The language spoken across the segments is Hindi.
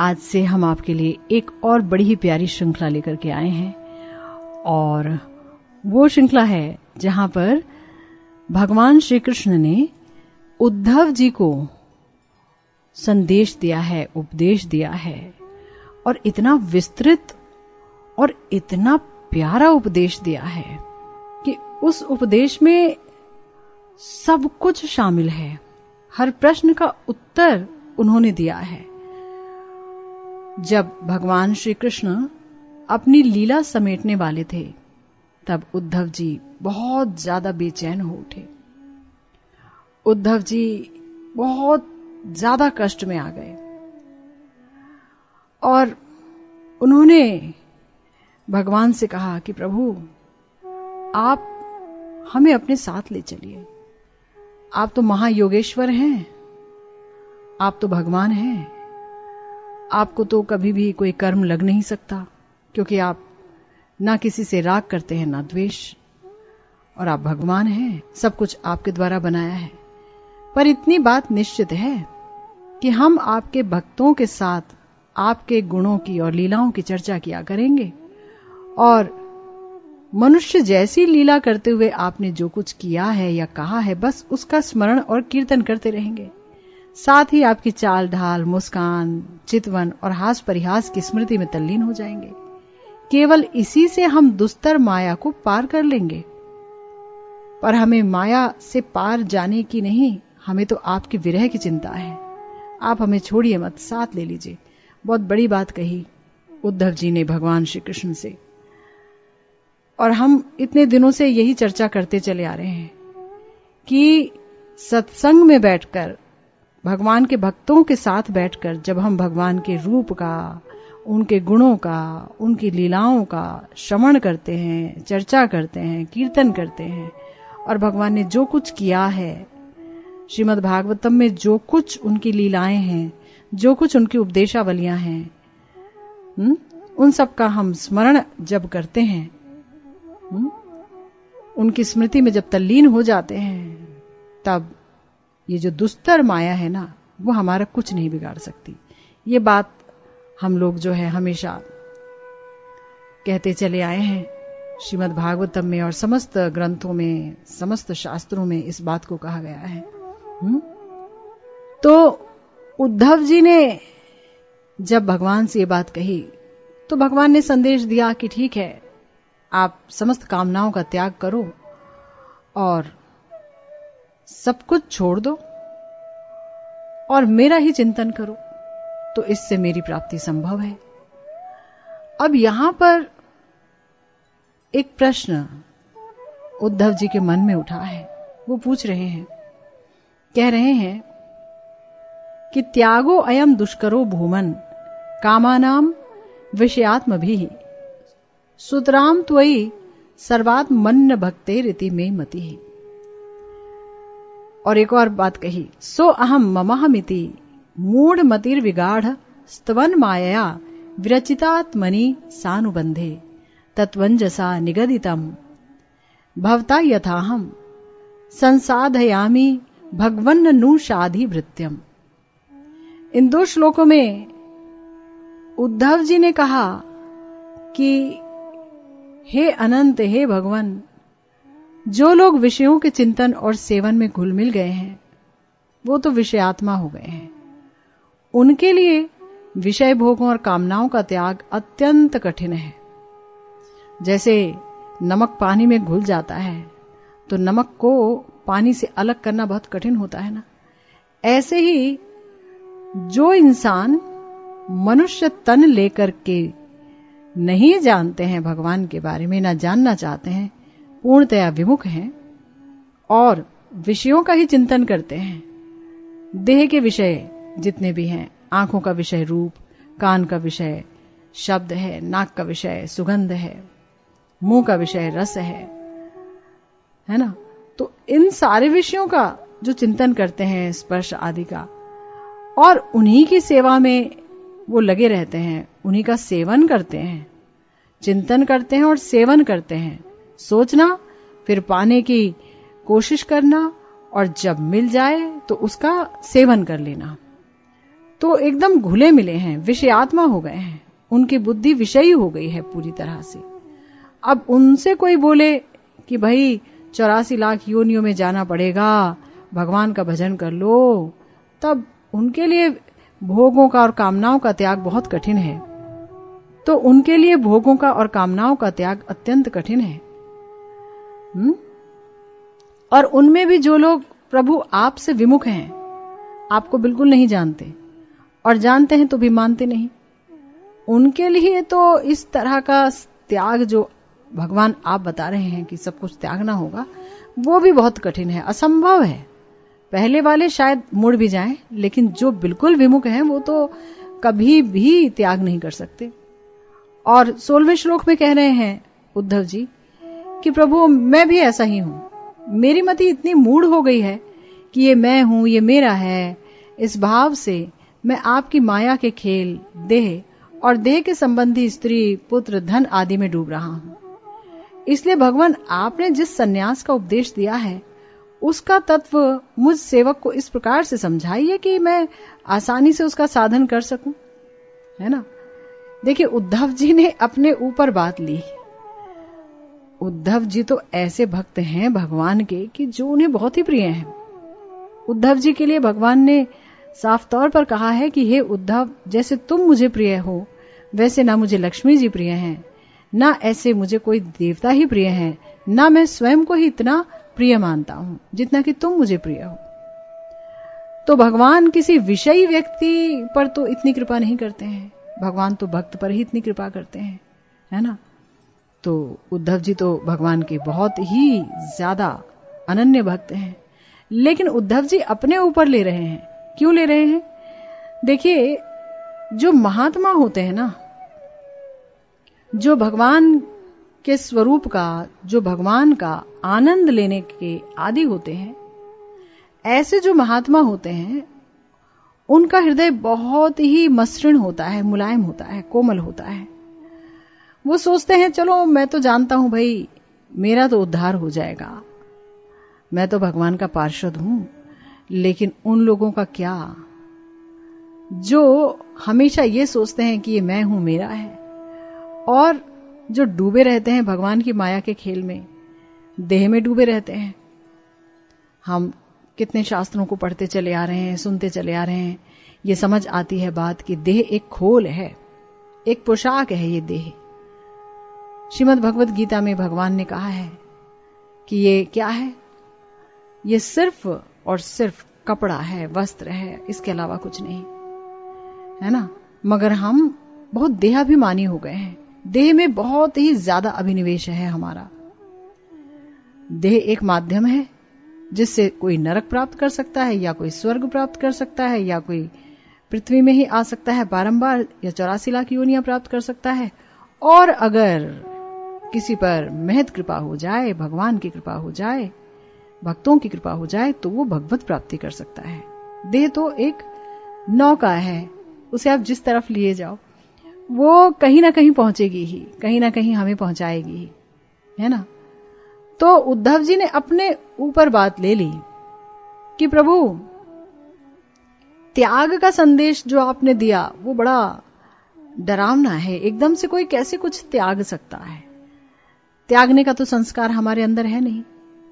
आज से हम आपके लिए एक और बड़ी ही प्यारी श्रृंखला लेकर के आए हैं। और वो श्रृंखला है जहाँ पर भगवान श्री कृष्ण ने उद्धव जी को संदेश दिया है, उपदेश दिया है। और इतना विस्तृत और इतना प्यारा उपदेश दिया है कि उस उपदेश में सब कुछ शामिल है। हर प्रश्न का उत्तर उन्होंने दिया है। जब भगवान श्री कृष्ण अपनी लीला समेटने वाले थे, तब उद्धव जी बहुत ज़्यादा बेचैन हो उठे। उद्धव जी बहुत ज़्यादा कष्ट में आ गए। और उन्होंने भगवान से कहा कि प्रभु, आप हमें अपने साथ ले चलिए। आप तो महायोगेश्वर हैं, आप तो भगवान हैं। आपको तो कभी भी कोई कर्म लग नहीं सकता, क्योंकि आप ना किसी से राग करते हैं, ना द्वेष। और आप भगवान हैं, सब कुछ आपके द्वारा बनाया है। पर इतनी बात निश्चित है कि हम आपके भक्तों के साथ आपके गुणों की और लीलाओं की चर्चा किया करेंगे। और मनुष्य जैसी लीला करते हुए आपने जो कुछ किया है या कहा है, बस उसका स्मरण और कीर्तन करते रहेंगे। साथ ही आपकी चाल ढाल मुस्कान चितवन और हास परिहास की स्मृति में तल्लीन हो जाएँगे। केवल इसी से हम दुस्तर माया को पार कर लेंगे। पर हमें माया से पार जाने की नहीं, हमें तो आपकी विरह की चिंता है। आप हमें छोड़िए मत, साथ ले लीजिए। बहुत बड़ी बात कही उद्धव जी ने भगवान श्री कृष्ण से। और हम इतने दिनों से यही चर्चा करते चले आ रहे हैं कि सत्संग में बैठकर भगवान के भक्तों के साथ बैठकर जब हम भगवान के रूप का, उनके गुणों का, उनकी लीलाओं का श्रवण करते हैं, चर्चा करते हैं, कीर्तन करते हैं, और भगवान ने जो कुछ किया है, श्रीमद् भागवतम में जो कुछ उनकी लीलाएँ हैं, जो कुछ उनकी उपदेशावलियाँ हैं हुँ? उन सब का हम स्मरण जब करते हैं हुँ? उनकी स्मृति में जब तल्लीन हो जाते हैं, तब ये जो दुस्तर माया है ना, वो हमारा कुछ नहीं बिगाड़ सकती। ये बात हम लोग जो है हमेशा कहते चले आए हैं। श्रीमद् भागवतम में और समस्त ग्रंथों में, समस्त शास्त्रों में इस बात को कहा गया है। हुँ? तो उद्धव जी ने जब भगवान से ये बात कही तो भगवान ने संदेश दिया कि ठीक है, आप समस्त कामनाओं का त्याग करो और सब कुछ छोड़ दो और मेरा ही चिंतन करो तो इससे मेरी प्राप्ति संभव है। अब यहाँ पर एक प्रश्न उद्धव जी के मन में उठा है। वो पूछ रहे हैं, कह रहे हैं कि त्यागो अयम दुष्करो भूमन, कामानाम विषयात्म भी सुतराम त्वयी सर्वात्मन्न भक्ते रीति में मति। और एक और बात कही, सो अहम ममहमिति विगाढ़, स्तवन माया विरचितात्मनि सानुबंधे तत्वंजसा निगदितम। भवता यथाहम, संसाधयामी भगवन नु शाधि भृत्यम इन दो श्लोकों में उद्धव जी ने कहा कि, हे अनंत, हे भगवान जो लोग विषयों के चिंतन और सेवन में घुल मिल गए हैं, वो तो विषयात्मा हो गए हैं। उनके लिए विषय भोगों और कामनाओं का त्याग अत्यंत कठिन है। जैसे नमक पानी में घुल जाता है तो नमक को पानी से अलग करना बहुत कठिन होता है ना? ऐसे ही जो इंसान मनुष्य तन लेकर के नहीं जानते हैं भगवान के बारे में, ना जानना चाहते हैं पूर्णतया विमुख हैं और विषयों का ही चिंतन करते हैं। देह के विषय जितने भी हैं, आँखों का विषय रूप, कान का विषय, शब्द है, नाक का विषय, सुगंध है, मुँह का विषय, रस है है ना? तो इन सारे विषयों का जो चिंतन करते हैं, स्पर्श आदि का, और उन्हीं की सेवा में वो लगे रहते हैं, उन्हीं का सेवन करते हैं, चिंतन करते हैं और सेवन करते हैं। सोचना, फिर पाने की कोशिश करना और जब मिल जाए तो उसका सेवन कर लेना। तो एकदम घुले मिले हैं विषयात्मा हो गए हैं, उनकी बुद्धि विषयी हो गई है पूरी तरह से। अब उनसे कोई बोले कि भाई, चौरासी लाख योनियों में जाना पड़ेगा, भगवान का भजन कर लो, तब उनके लिए भोगों का और कामनाओं का त्याग बहुत कठिन है। तो उनके लिए भोगों का और कामनाओं का त्याग अत्यंत कठिन है। हुँ? और उनमें भी जो लोग प्रभु आपसे विमुख हैं, आपको बिल्कुल नहीं जानते, और जानते हैं तो भी मानते नहीं। उनके लिए तो इस तरह का त्याग जो भगवान आप बता रहे हैं कि सब कुछ त्यागना होगा, वो भी बहुत कठिन है, असंभव है। पहले वाले शायद मुड़ भी जाएँ, लेकिन जो बिल्कुल विमुख हैं, वो तो कभी भी त्याग नहीं कर सकते। और सोलहवें श्लोक में कह रहे हैं, उद्धव जी कि प्रभु, मैं भी ऐसा ही हूँ। मेरी मति इतनी मूड हो गई है कि ये मैं हूँ, ये मेरा है। इस भाव से मैं आपकी माया के खेल, देह और देह के संबंधी स्त्री, पुत्र, धन आदि में डूब रहा हूँ। इसलिए भगवान, आपने जिस सन्यास का उपदेश दिया है, उसका तत्व मुझ सेवक को इस प्रकार से समझाइए कि मैं आसानी से उसका साधन कर सकूँ। है ना? देखिए, उद्धव जी ने अपने ऊपर बात ली। उद्धव जी तो ऐसे भक्त हैं भगवान के कि जो उन्हें बहुत ही प्रिय हैं। उद्धव जी के लिए भगवान ने साफ़ तौर पर कहा है कि हे उद्धव, जैसे तुम मुझे प्रिय हो, वैसे ना मुझे लक्ष्मी जी प्रिय हैं, ना ऐसे मुझे कोई देवता ही प्रिय है, ना मैं स्वयं को ही इतना प्रिय मानता हूँ, जितना कि तुम मुझे प्रिय हो। तो भगवान किसी विषयी व्यक्ति पर तो इतनी कृपा नहीं करते हैं। भगवान तो भक्त पर ही इतनी कृपा करते हैं, है ना? तो उद्धव जी तो भगवान के बहुत ही ज़्यादा अनन्य भक्त हैं। लेकिन उद्धव जी अपने ऊपर ले रहे हैं। क्यों ले रहे हैं? देखिए, जो महात्मा होते हैं ना, जो भगवान के स्वरूप का, जो भगवान का आनंद लेने के आदि होते हैं, ऐसे जो महात्मा होते हैं, उनका हृदय बहुत ही मसृण होता है, मुलायम होता है, कोमल होता है। वो सोचते हैं, चलो, मैं तो जानता हूँ भाई, मेरा तो उद्धार हो जाएगा। मैं तो भगवान का पार्षद हूँ, लेकिन उन लोगों का क्या? जो हमेशा ये सोचते हैं कि ये मैं हूँ, मेरा है। और जो डूबे रहते हैं भगवान की माया के खेल में, देह में डूबे रहते हैं। हम कितने शास्त्रों को पढ़ते चले आ रहे हैं, सुनते चले आ रहे हैं। ये समझ आती है बात कि देह एक खोल है, एक पोशाक है ये देह। श्रीमद भगवत गीता में भगवान ने कहा है कि ये क्या है? ये सिर्फ़ और सिर्फ़ कपड़ा है, वस्त्र है, इसके अलावा कुछ नहीं। है ना? मगर हम बहुत देहाभिमानी हो गए हैं। देह में बहुत ही ज़्यादा अभिनिवेश है हमारा। देह एक माध्यम है, जिससे कोई नरक प्राप्त कर सकता है, या कोई स्वर्ग प्राप्त कर सकता है, या कोई पृथ्वी में ही आ सकता है, बारंबार या चौरासी लाख योनिया प्राप्त कर सकता है। और अगर किसी पर महत कृपा हो जाए, भगवान की कृपा हो जाए, भक्तों की कृपा हो जाए तो वो भगवत प्राप्ति कर सकता है। देह तो एक नौका है, उसे आप जिस तरफ़ लिए जाओ, वो कहीं ना कहीं पहुंचेगी ही, कहीं ना कहीं हमें पहुंचाएगी ही, है ना? तो उद्धव जी ने अपने ऊपर बात ले ली कि प्रभु, त्याग का संदेश जो आपने दिया, वो बड़ा डरावना है, एकदम से कोई कैसे कुछ त्याग सकता है? त्यागने का तो संस्कार हमारे अंदर है नहीं।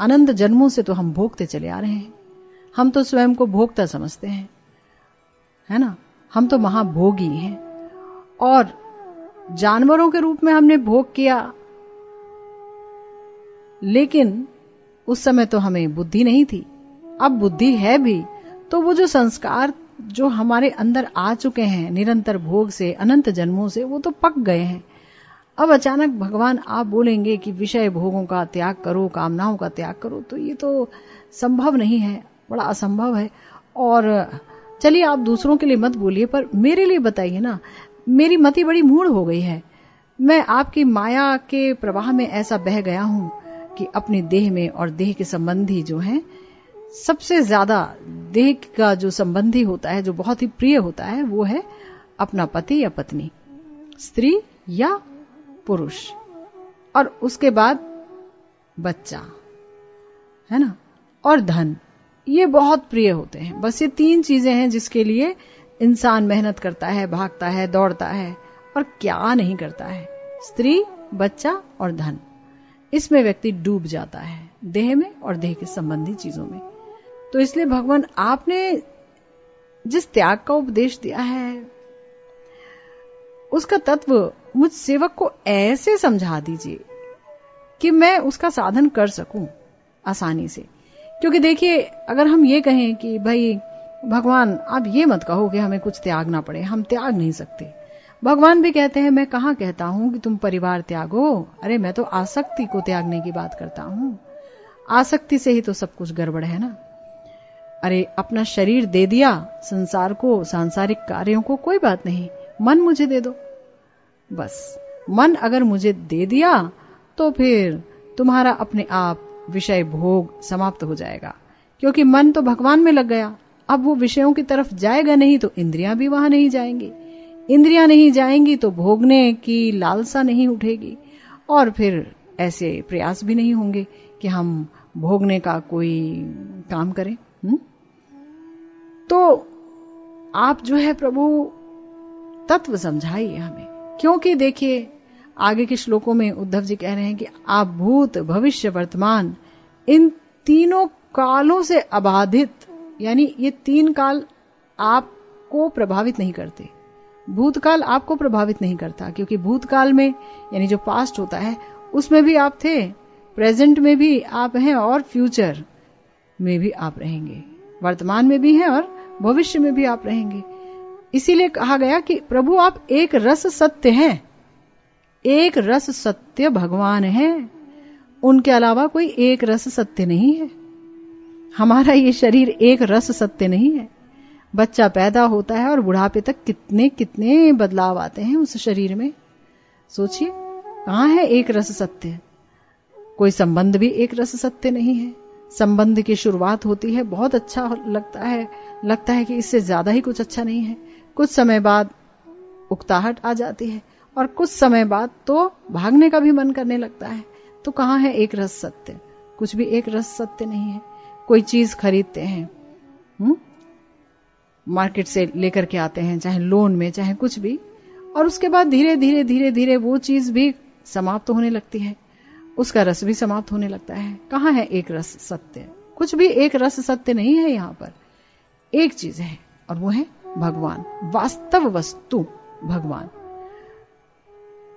अनंत जन्मों से तो हम भोगते चले आ रहे हैं। हम तो स्वयं को भोगता समझते हैं। है ना? हम तो महाभोगी हैं। और जानवरों के रूप में हमने भोग किया। लेकिन उस समय तो हमें बुद्धि नहीं थी। अब बुद्धि है भी तो वो जो संस्कार जो हमारे अंदर आ चुके हैं, निरंतर भोग से, अनंत जन्मों से, वो तो पक गए हैं। अब अचानक भगवान आप बोलेंगे कि विषय भोगों का त्याग करो, कामनाओं का त्याग करो तो ये तो संभव नहीं है, बड़ा असंभव है। और चलिए आप दूसरों के लिए मत बोलिए, पर मेरे लिए बताइए ना, मेरी मति बड़ी मूड हो गई है। मैं आपकी माया के प्रवाह में ऐसा बह गया हूँ कि अपने देह में और देह के संबंधी जो हैं, सबसे ज़्यादा देह का जो संबंधी होता है, जो बहुत ही प्रिय होता है, वो है अपना पति या पत्नी। स्त्री या पुरुष और उसके बाद बच्चा, है ना? और धन, ये बहुत प्रिय होते हैं। बस ये तीन चीज़ें हैं जिसके लिए इंसान मेहनत करता है, भागता है, दौड़ता है और क्या नहीं करता है। स्त्री, बच्चा और धन। इसमें व्यक्ति डूब जाता है, देह में और देह के संबंधी चीज़ों में। तो इसलिए भगवान, आपने जिस त्याग का उपदेश दिया है, उसका तत्व मुझ सेवक को ऐसे समझा दीजिए कि मैं उसका साधन कर सकूँ आसानी से। क्योंकि देखिए, अगर हम ये कहें कि भाई, भगवान, आप ये मत कहो कि हमें कुछ त्यागना पड़े, हम त्याग नहीं सकते। भगवान भी कहते हैं, मैं कहा कहता हूँ कि तुम परिवार त्यागो? अरे, मैं तो आसक्ति को त्यागने की बात करता हूँ। आसक्ति से ही तो सब कुछ गड़बड़ है ना? अरे, अपना शरीर दे दिया, संसार को, सांसारिक कार्यों को, कोई बात नहीं। मन मुझे दे दो। बस। मन अगर मुझे दे दिया तो फिर तुम्हारा अपने आप विषय भोग समाप्त हो जाएगा। क्योंकि मन तो भगवान में लग गया। अब वो विषयों की तरफ़ जाएगा नहीं तो इंद्रियाँ भी वहाँ नहीं जाएँगी। इंद्रियाँ नहीं जाएँगी तो भोगने की लालसा नहीं उठेगी। और फिर ऐसे प्रयास भी नहीं होंगे कि हम भोगने का कोई काम करें हुँ? हम्म? तो आप जो है प्रभु, तत्व समझाइए हमें। क्योंकि देखिए, आगे के श्लोकों में उद्धव जी कह रहे हैं कि आप भूत भविष्य, वर्तमान, इन तीनों कालों से अबाधित, यानी ये तीन काल आपको प्रभावित नहीं करते। भूतकाल आपको प्रभावित नहीं करता, क्योंकि भूतकाल में, यानी जो पास्ट होता है, उसमें भी आप थे प्रेजेंट में भी आप हैं और फ्यूचर में भी आप रहेंगे। वर्तमान में भी हैं और भविष्य में भी आप रहेंगे। इसीलिए कहा गया कि प्रभु, आप एक रस सत्य हैं। एक रस सत्य भगवान है। उनके अलावा कोई एक रस सत्य नहीं है। हमारा ये शरीर एक रस सत्य नहीं है। बच्चा पैदा होता है और बुढ़ापे तक कितने कितने बदलाव आते हैं उस शरीर में। सोचिए, कहाँ है एक रस सत्य? कोई संबंध भी एक रस सत्य नहीं है। संबंध की शुरुआत होती है, बहुत अच्छा लगता है लगता है कि इससे ज़्यादा ही कुछ अच्छा नहीं है। कुछ समय बाद उकताहट आ जाती है और कुछ समय बाद तो भागने का भी मन करने लगता है। तो कहाँ है एक रस सत्य? कुछ भी एक रस सत्य नहीं है। कोई चीज़ खरीदते हैं हुँ? मार्केट से लेकर के आते हैं, चाहे लोन में, चाहे कुछ भी, और उसके बाद धीरे धीरे धीरे धीरे वो चीज़ भी समाप्त होने लगती है। उसका रस भी समाप्त होने लगता है। कहाँ है एक रस सत्य? कुछ भी एक रस सत्य नहीं है यहाँ पर। एक चीज़ है और वो है भगवान। वास्तव वस्तु भगवान।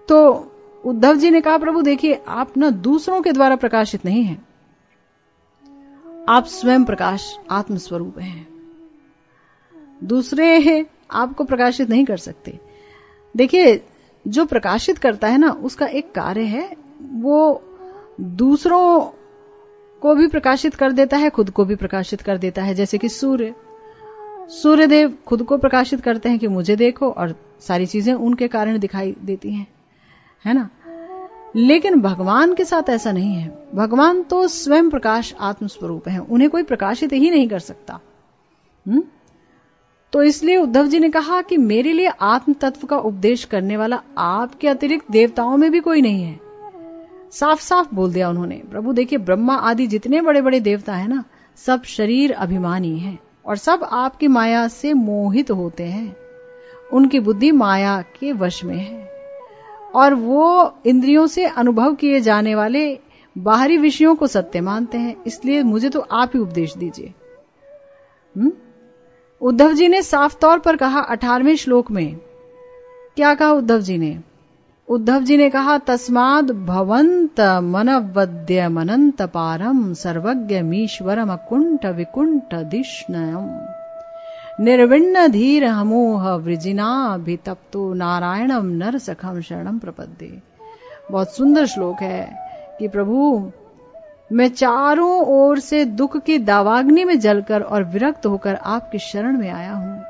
तो उद्धव जी ने कहा, प्रभु देखिए, आप न दूसरों के द्वारा प्रकाशित नहीं हैं। आप स्वयं प्रकाश, आत्मस्वरूप हैं। दूसरे आपको प्रकाशित नहीं कर सकते। देखिए, जो प्रकाशित करता है ना, उसका एक कार्य है, वो दूसरों को भी प्रकाशित कर देता है, खुद को भी प्रकाशित कर देता है, जैसे कि सूर्य। सूर्यदेव खुद को प्रकाशित करते हैं कि मुझे देखो और सारी चीज़ें उनके कारण दिखाई देती हैं। है ना? लेकिन भगवान के साथ ऐसा नहीं है। भगवान तो स्वयं प्रकाश आत्मस्वरूप है। उन्हें कोई प्रकाशित ही नहीं कर सकता। हुँ? तो इसलिए उद्धव जी ने कहा कि मेरे लिए आत्म तत्व का उपदेश करने वाला आपके अतिरिक्त देवताओं में भी कोई नहीं है। साफ़ साफ़ बोल दिया उन्होंने। प्रभु देखिए, ब्रह्मा आदि जितने बड़े बड़े देवता है ना, सब शरीर अभिमानी है। और सब आपकी माया से मोहित होते हैं। उनकी बुद्धि माया के वश में है। और वो इंद्रियों से अनुभव किए जाने वाले बाहरी विषयों को सत्य मानते हैं। इसलिए मुझे तो आप ही उपदेश दीजिए। हम्म? उद्धव जी ने साफ़ तौर पर कहा अठारहवें श्लोक में। क्या कहा उद्धव जी ने? उद्धव जी ने कहा, तस्माद भवंत मनवद्य मनंत पारम सर्वज्ञ मीश्वरम कुंठ विकुंठ दिष्णयम निर्विण्ण धीर हमोह वृजिनाभितप्तो नारायणम नर सखम शरणम प्रपद्ये। बहुत सुंदर श्लोक है कि प्रभु, मैं चारों ओर से दुख की दावाग्नि में जलकर और विरक्त होकर आपकी शरण में आया हूँ।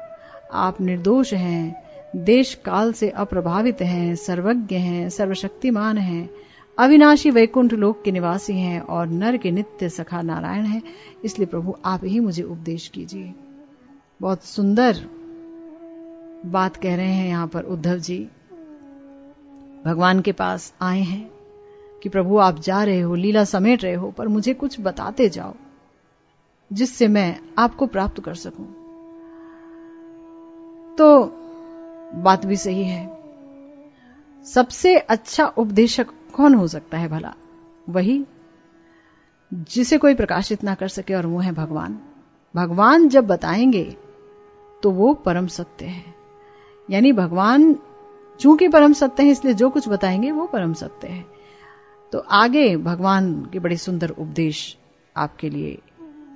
आप निर्दोष हैं देश काल से अप्रभावित हैं, सर्वज्ञ हैं, सर्वशक्तिमान हैं। अविनाशी वैकुंठ लोक के निवासी हैं और नर के नित्य सखा नारायण हैं। इसलिए प्रभु, आप ही मुझे उपदेश कीजिए। बहुत सुंदर बात कह रहे हैं यहाँ पर उद्धव जी। भगवान के पास आए हैं कि प्रभु, आप जा रहे हो, लीला समेट रहे हो, पर मुझे कुछ बताते जाओ, जिससे मैं आपको प्राप्त कर सकूँ। तो बात भी सही है। सबसे अच्छा उपदेशक कौन हो सकता है भला? वही जिसे कोई प्रकाशित ना कर सके और वो है भगवान। भगवान जब बताएँगे तो वो परम सत्य है। यानी भगवान चूँकि परम सत्य है, इसलिए जो कुछ बताएँगे, वो परम सत्य है। तो आगे भगवान के बड़े सुंदर उपदेश आपके लिए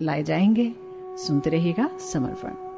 लाए जाएँगे। सुनते रहिएगा समर्पण।